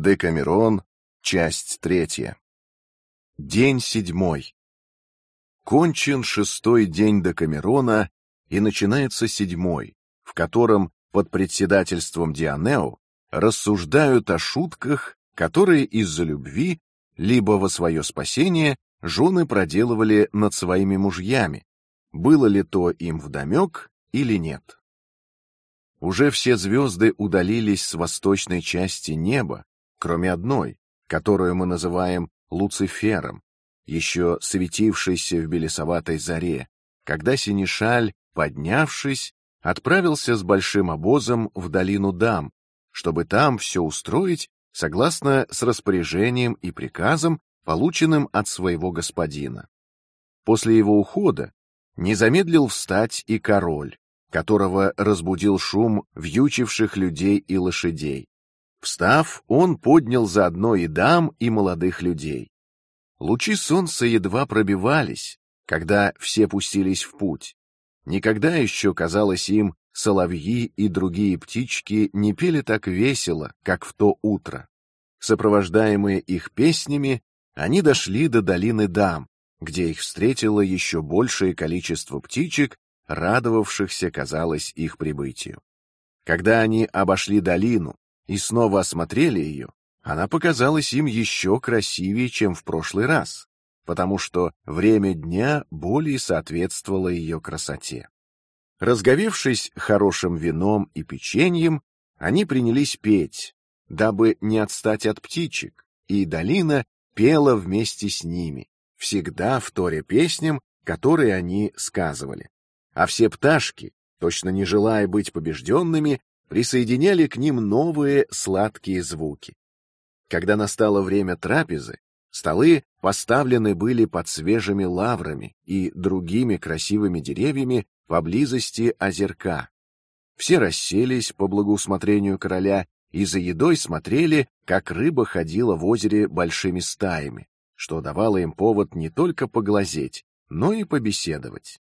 Декамерон, часть третья. День седьмой. Кончен шестой день Декамерона, и начинается седьмой, в котором под председательством Дионео рассуждают о шутках, которые из-за любви либо во свое спасение жены проделывали над своими мужьями, было ли то им вдомек или нет. Уже все звезды удалились с восточной части неба, кроме одной, которую мы называем Луцифером, еще светившейся в белесоватой заре, когда Синишаль, поднявшись, отправился с большим обозом в долину Дам, чтобы там все устроить согласно с распоряжением и приказом, полученным от своего господина. После его ухода не замедлил встать и король, которого разбудил шум вьючивших людей и лошадей. Встав, он поднял заодно и дам, и молодых людей. Лучи солнца едва пробивались, когда все пустились в путь. Никогда еще казалось им соловьи и другие птички не пели так весело, как в то утро. Сопровождаемые их песнями, они дошли до долины Дам, где их встретило еще большее количество птичек, радовавшихся, казалось, их прибытию. Когда они обошли долину и снова осмотрели ее, она показалась им еще красивее, чем в прошлый раз, потому что время дня более соответствовало ее красоте. Разговевшись хорошим вином и печеньем, они принялись петь, дабы не отстать от птичек, и долина пела вместе с ними, всегда в торе песням, которые они сказывали. А все пташки, точно не желая быть побежденными, присоединяли к ним новые сладкие звуки. Когда настало время трапезы, столы поставлены были под свежими лаврами и другими красивыми деревьями поблизости озерка. Все расселись по благоусмотрению короля и за едой смотрели, как рыба ходила в озере большими стаями, что давало им повод не только поглазеть, но и побеседовать.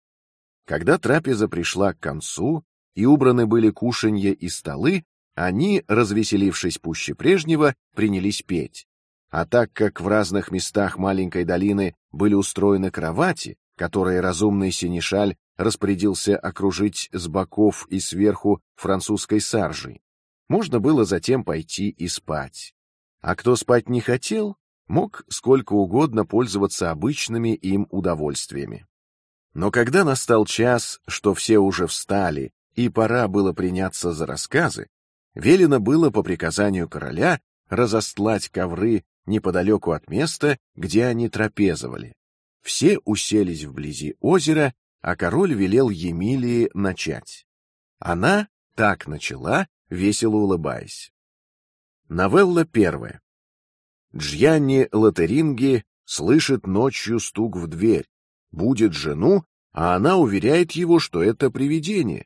Когда трапеза пришла к концу и убраны были кушанья и столы, они, развеселившись пуще прежнего, принялись петь. А так как в разных местах маленькой долины были устроены кровати, которые разумный синешаль распорядился окружить с боков и сверху французской саржей, можно было затем пойти и спать. А кто спать не хотел, мог сколько угодно пользоваться обычными им удовольствиями. Но когда настал час, что все уже встали и пора было приняться за рассказы, велено было по приказанию короля разостлать ковры неподалеку от места, где они трапезовали. Все уселись вблизи озера, а король велел Емилии начать. Она так начала, весело улыбаясь. Новелла первая. Джьянни Латеринги слышит ночью стук в дверь, будет жену, а она уверяет его, что это привидение.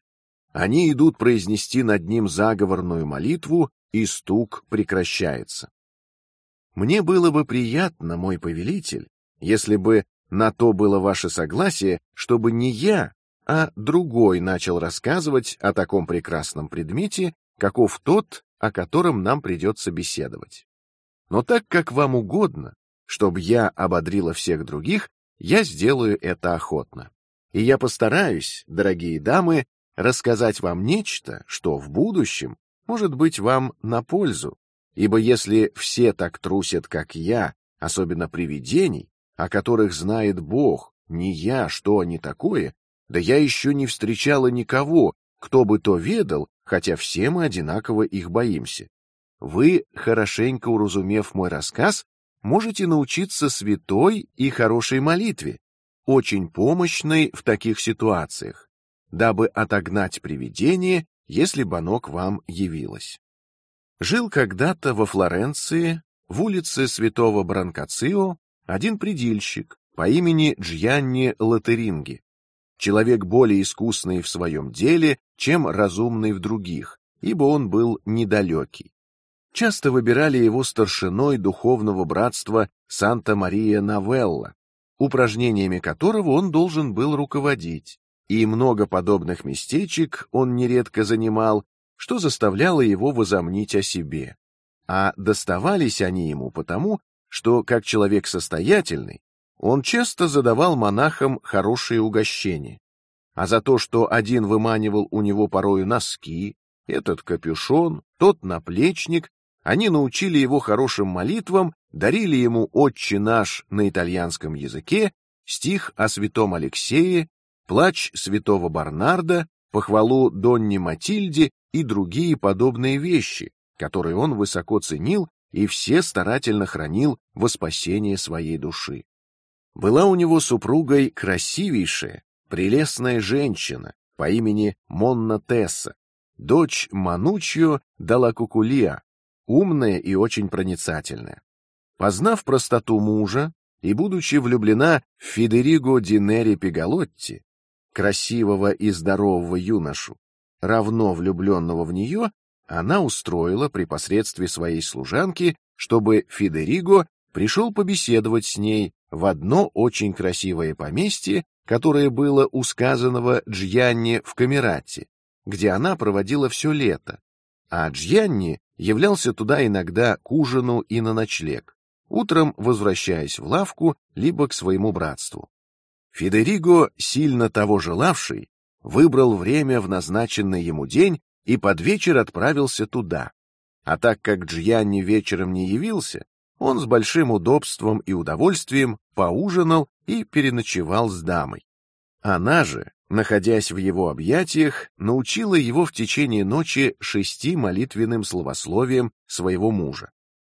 Они идут произнести над ним заговорную молитву, и стук прекращается. Мне было бы приятно, мой повелитель, если бы на то было ваше согласие, чтобы не я, а другой начал рассказывать о таком прекрасном предмете, каков тот, о котором нам придется беседовать. Но так как вам угодно, чтобы я ободрила всех других, я сделаю это охотно. И я постараюсь, дорогие дамы, рассказать вам нечто, что в будущем может быть вам на пользу, ибо если все так трусят, как я, особенно привидений, о которых знает Бог, не я, что они такое, да я еще не встречала никого, кто бы то ведал, хотя все мы одинаково их боимся. Вы, хорошенько уразумев мой рассказ, можете научиться святой и хорошей молитве, очень помощной в таких ситуациях дабы отогнать привидение, если бы оно к вам явилось. Жил когда-то во Флоренции, в улице Святого Бранкацио, один предельщик по имени Джьянни Латеринги, человек более искусный в своем деле, чем разумный в других, ибо он был недалекий. Часто выбирали его старшиной духовного братства Санта Мария Новелла, упражнениями которого он должен был руководить и много подобных местечек он нередко занимал, что заставляло его возомнить о себе. а доставались они ему потому, что, как человек состоятельный, он часто задавал монахам хорошие угощения, а за то, что один выманивал у него порою носки, этот капюшон, тот наплечник, они научили его хорошим молитвам, дарили ему Отче наш на итальянском языке, стих о святом Алексее, плач святого Барнарда, похвалу Донне Матильде и другие подобные вещи, которые он высоко ценил и все старательно хранил во спасение своей души. Была у него супругой красивейшая, прелестная женщина по имени Монна Тесса, дочь Манучио дала Кукулия, умная и очень проницательная. Познав простоту мужа и будучи влюблена в Федериго Динери Пигалотти, красивого и здорового юношу, равно влюбленного в нее, она устроила при посредстве своей служанки, чтобы Федериго пришел побеседовать с ней в одно очень красивое поместье, которое было у сказанного Джьянни в Камерате, где она проводила все лето, а Джьянни являлся туда иногда к ужину и на ночлег, утром возвращаясь в лавку либо к своему братству. Федериго, сильно того желавший, выбрал время в назначенный ему день и под вечер отправился туда. А так как Джьянни вечером не явился, он с большим удобством и удовольствием поужинал и переночевал с дамой. Она же, находясь в его объятиях, научила его в течение ночи шести молитвенным словословием своего мужа.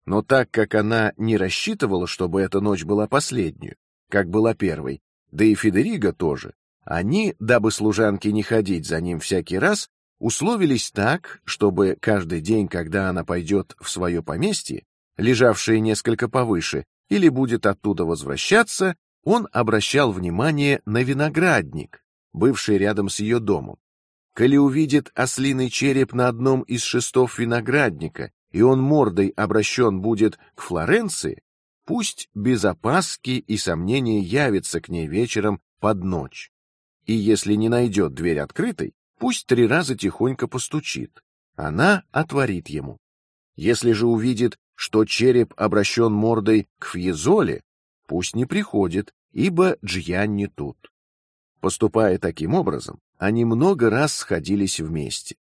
Но так как она не рассчитывала, чтобы эта ночь была последней, как была первой, да и Федериго тоже, они, дабы служанке не ходить за ним всякий раз, условились так, чтобы каждый день, когда она пойдет в свое поместье, лежавшее несколько повыше, или будет оттуда возвращаться, он обращал внимание на виноградник, бывший рядом с ее домом. Коли увидит ослиный череп на одном из шестов виноградника, и он мордой обращен будет к Флоренции, пусть без опаски и сомнения явится к ней вечером под ночь. И если не найдет дверь открытой, Пусть три раза тихонько постучит. Она отворит ему. Если же увидит, что череп обращен мордой к Фьезоле, пусть не приходит, ибо Джьян не тут. Поступая таким образом, они много раз сходились вместе.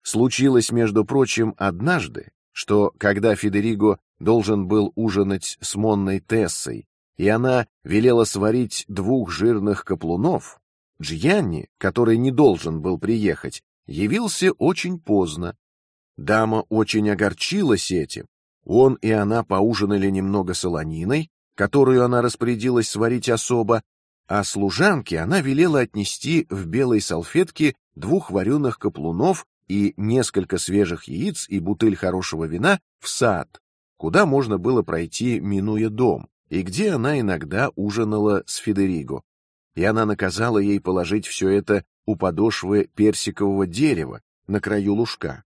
Случилось, между прочим, однажды, что когда Федериго должен был ужинать с Монной Тессой, и она велела сварить двух жирных каплунов, Джьянни, который не должен был приехать, явился очень поздно. Дама очень огорчилась этим. Он и она поужинали немного солониной, которую она распорядилась сварить особо, а служанке она велела отнести в белой салфетке двух вареных каплунов и несколько свежих яиц и бутыль хорошего вина в сад, куда можно было пройти, минуя дом, и где она иногда ужинала с Федериго и она наказала ей положить все это у подошвы персикового дерева на краю лужка.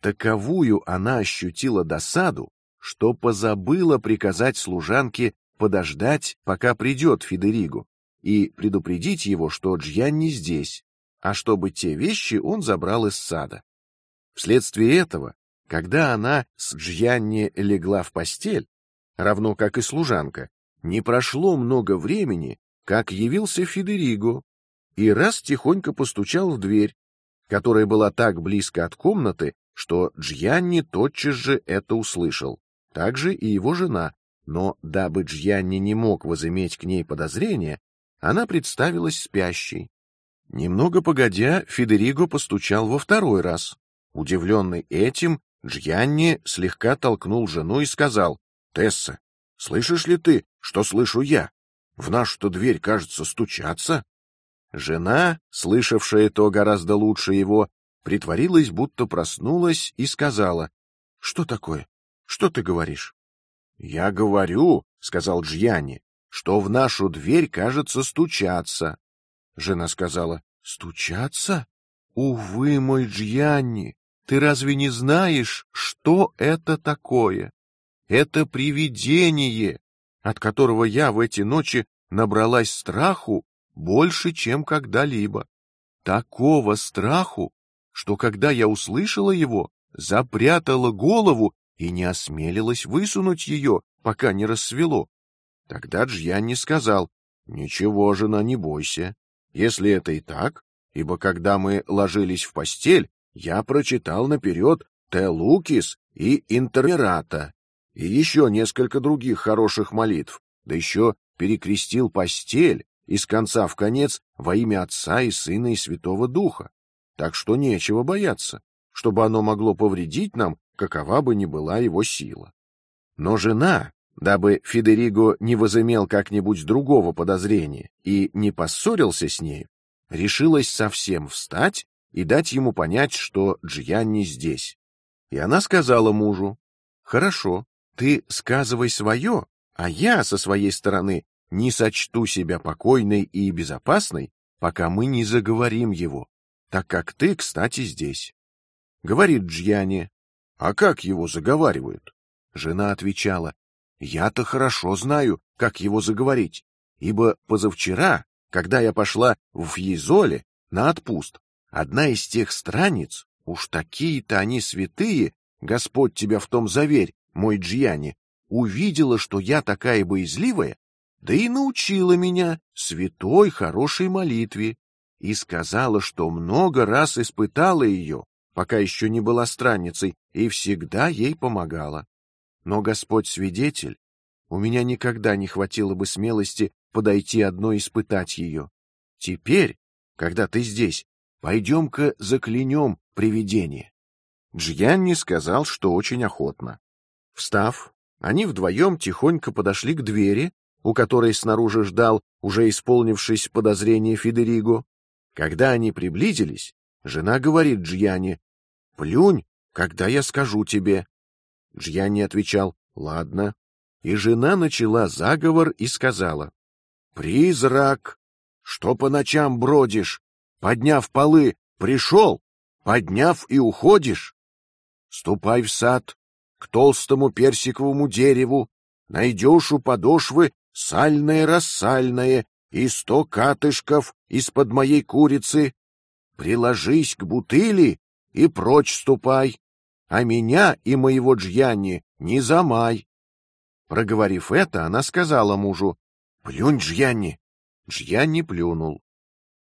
Таковую она ощутила досаду, что позабыла приказать служанке подождать, пока придет Федериго, и предупредить его, что Джьян не здесь, а чтобы те вещи он забрал из сада. Вследствие этого, когда она с Джьянни легла в постель, равно как и служанка, не прошло много времени, как явился Федериго и раз тихонько постучал в дверь, которая была так близко от комнаты, что Джьянни тотчас же это услышал, также и его жена. Но дабы Джьянни не мог возыметь к ней подозрения, она представилась спящей. Немного погодя, Федериго постучал во второй раз. Удивленный этим, Джьянни слегка толкнул жену и сказал: "Тесса, слышишь ли ты, что слышу я?" В нашу-то дверь, кажется, стучаться. Жена, слышавшая то гораздо лучше его, притворилась, будто проснулась и сказала: "Что такое? Что ты говоришь?" "Я говорю", сказал Джьяни, "что в нашу дверь, кажется, стучаться". Жена сказала: "Стучаться? Увы, мой Джьяни, ты разве не знаешь, что это такое? Это привидение, от которого я в эти ночи набралась страху больше, чем когда-либо. Такого страху, что когда я услышала его, запрятала голову и не осмелилась высунуть ее, пока не рассвело. Тогда Джьянни сказал: "Ничего, жена, не бойся. Если это и так, ибо когда мы ложились в постель, я прочитал наперед Те Лукис и Интерерата и еще несколько других хороших молитв, да еще перекрестил постель из конца в конец во имя Отца и Сына и Святого Духа. Так что нечего бояться, чтобы оно могло повредить нам, какова бы ни была его сила. Но жена, дабы Федериго не возымел как-нибудь другого подозрения и не поссорился с ней, решилась совсем встать и дать ему понять, что Джианни здесь. И она сказала мужу: "Хорошо, ты сказывай свое, а я со своей стороны не сочту себя покойной и безопасной, пока мы не заговорим его, так как ты, кстати, здесь". Говорит Джьяни: "А как его заговаривают?" Жена отвечала: "Я-то хорошо знаю, как его заговорить, ибо позавчера, когда я пошла в Фьезоле на отпуст, одна из тех страниц, уж такие-то они святые, Господь тебя в том заверь, мой Джиани, увидела, что я такая боязливая, да и научила меня святой хорошей молитве и сказала, что много раз испытала ее, пока еще не была странницей, и всегда ей помогала. Но Господь свидетель, у меня никогда не хватило бы смелости подойти одной испытать ее. Теперь, когда ты здесь, пойдем-ка заклянем привидение. Джьянни сказал, что очень охотно. Встав, они вдвоем тихонько подошли к двери, у которой снаружи ждал уже исполнившись подозрение Федериго. Когда они приблизились, жена говорит Джьяни: "Плюнь, когда я скажу тебе". Джьяни отвечал: "Ладно". И жена начала заговор и сказала: "Призрак, что по ночам бродишь, подняв полы, пришел, подняв и уходишь. Ступай в сад, к толстому персиковому дереву, найдешь у подошвы сальное-рассальное и сто катышков из-под моей курицы. Приложись к бутыли и прочь ступай, а меня и моего Джьянни не замай. Проговорив это, она сказала мужу: "Плюнь, Джьянни". Джьянни плюнул.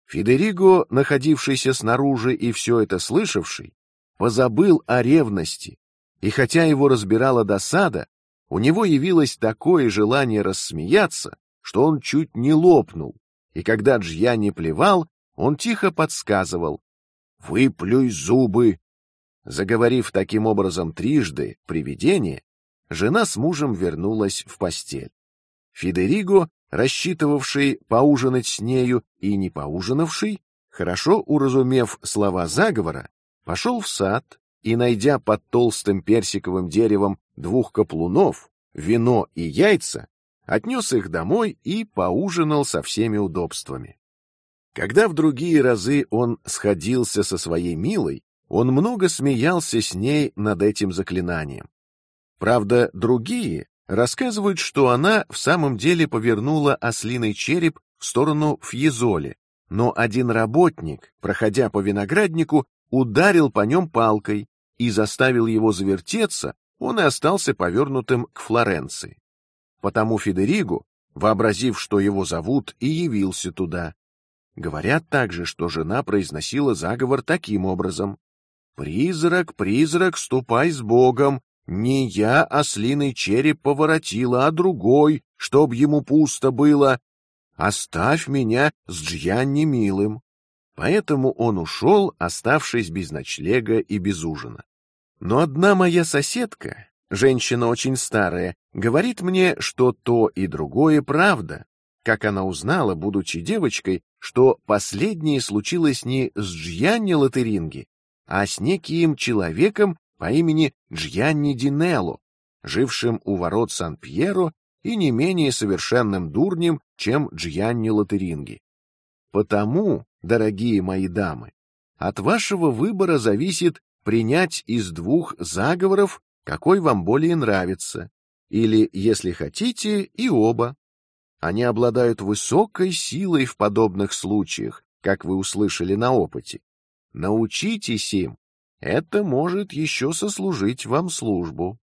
Федериго, находившийся снаружи и все это слышавший, позабыл о ревности и хотя его разбирала досада, у него явилось такое желание рассмеяться, что он чуть не лопнул. И когда Джья не плевал, он тихо подсказывал: "Выплюй зубы". Заговорив таким образом трижды привидение, жена с мужем вернулась в постель. Федериго, рассчитывавший поужинать с нею и не поужинавший, хорошо уразумев слова заговора, пошел в сад и, найдя под толстым персиковым деревом двух каплунов, вино и яйца, отнес их домой и поужинал со всеми удобствами. Когда в другие разы он сходился со своей милой, он много смеялся с ней над этим заклинанием. Правда, другие рассказывают, что она в самом деле повернула ослиный череп в сторону Фьезоли, но один работник, проходя по винограднику, ударил по нем палкой и заставил его завертеться, он и остался повернутым к Флоренции. Потому Федериго, вообразив, что его зовут, и явился туда. Говорят также, что жена произносила заговор таким образом: "Призрак, призрак, ступай с Богом, не я ослиный череп поворотила, а другой, чтоб ему пусто было. Оставь меня с Джьянни милым". Поэтому он ушел, оставшись без ночлега и без ужина. Но одна моя соседка, женщина очень старая, говорит мне, что то и другое правда. Как она узнала, будучи девочкой, что последнее случилось не с Джьянни Латеринги, а с неким человеком по имени Джьянни Динелло, жившим у ворот Сан-Пьеро и не менее совершенным дурнем, чем Джьянни Латеринги. Потому, дорогие мои дамы, от вашего выбора зависит принять из двух заговоров, какой вам более нравится, или, если хотите, и оба. Они обладают высокой силой в подобных случаях, как вы услышали на опыте. Научитесь им, это может еще сослужить вам службу.